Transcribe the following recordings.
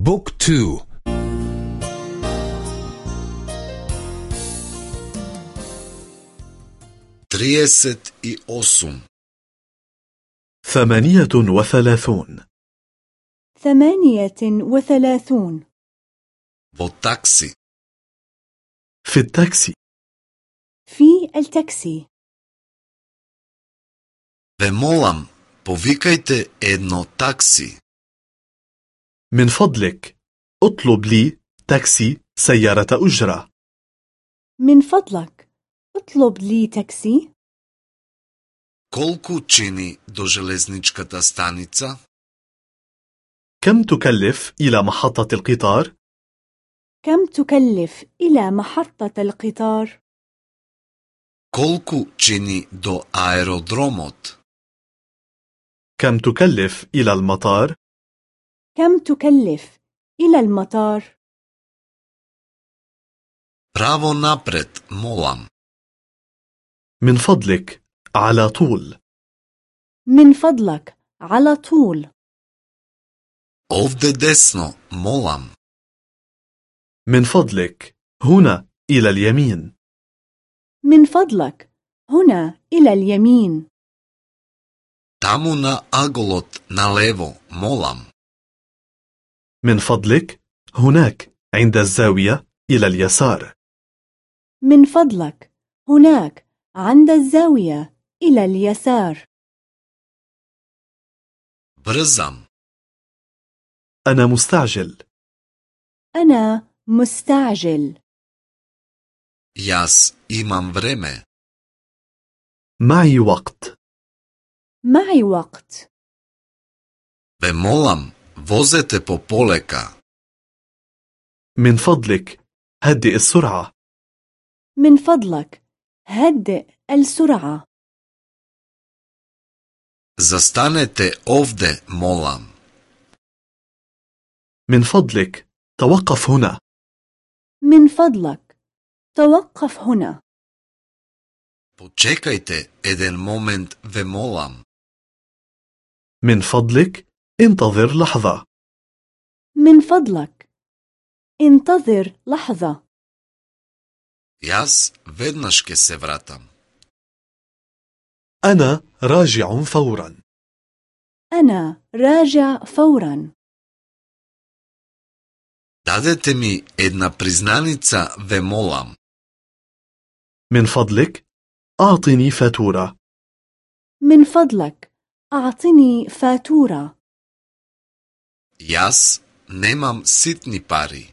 بوك تو تريست اي اوسم ثمانية وثلاثون ثمانية وثلاثون во такси في التاكسي في التاكسي Ве молам, повикајте едно такси. من فضلك اطلب لي تاكسي سيارة أجرة من فضلك اطلب لي تاكسي Колку чини до железничката станица? كم تكلف إلى محطة القطار؟ كم تكلف إلى محطة القطار؟ Колку чини до аеродромот? كم تكلف إلى المطار؟ كم تكلف إلى المطار؟ Право напред, молам. من فضلك على طول من فضلك على طول Овде десно, молам. من فضلك هنا إلى اليمين من فضلك هنا إلى اليمين Таму на аголот налево, молам. من فضلك هناك عند الزاوية إلى اليسار من فضلك هناك عند الزاوية إلى اليسار Брзам. أنا مستعجل أنا مستعجل Јас имам време. معي وقت معي وقت Ве молам, возете по полека. من فضلك هدئ السرعة من فضلك هدئ السرعة Застанете овде, молам. من فضلك توقف هنا من فضلك توقف هنا Почекајте еден момент, ве молам. من فضلك انتظر لحظة من فضلك انتظر لحظة Јас веднаш ке се вратам. أنا راجع فورا أنا راجع فورا Дадете ми една признаница, ве молам. من فضلك أعطني فاتورة من فضلك أعطني فاتورة Јас немам ситни пари.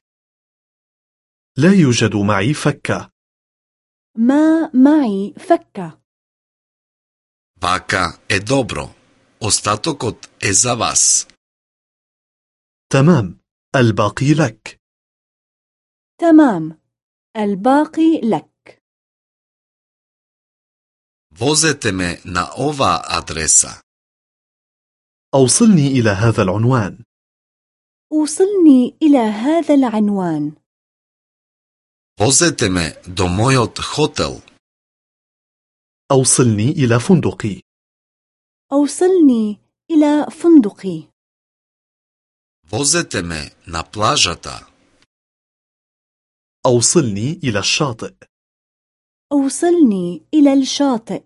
لا يوجد معي فكة ما معي فكة Вака е добро. Остатокот е за вас. تمام الباقي لك تمام الباقي لك Возете ме на оваа адреса. أوصلني إلى هذا العنوان وصلني إلى هذا العنوان Возете ме до мојот хотел. أوصلني إلى فندقي أوصلني إلى فندقي Возете ме на плажата. أوصلني إلى الشاطئ أوصلني إلى الشاطئ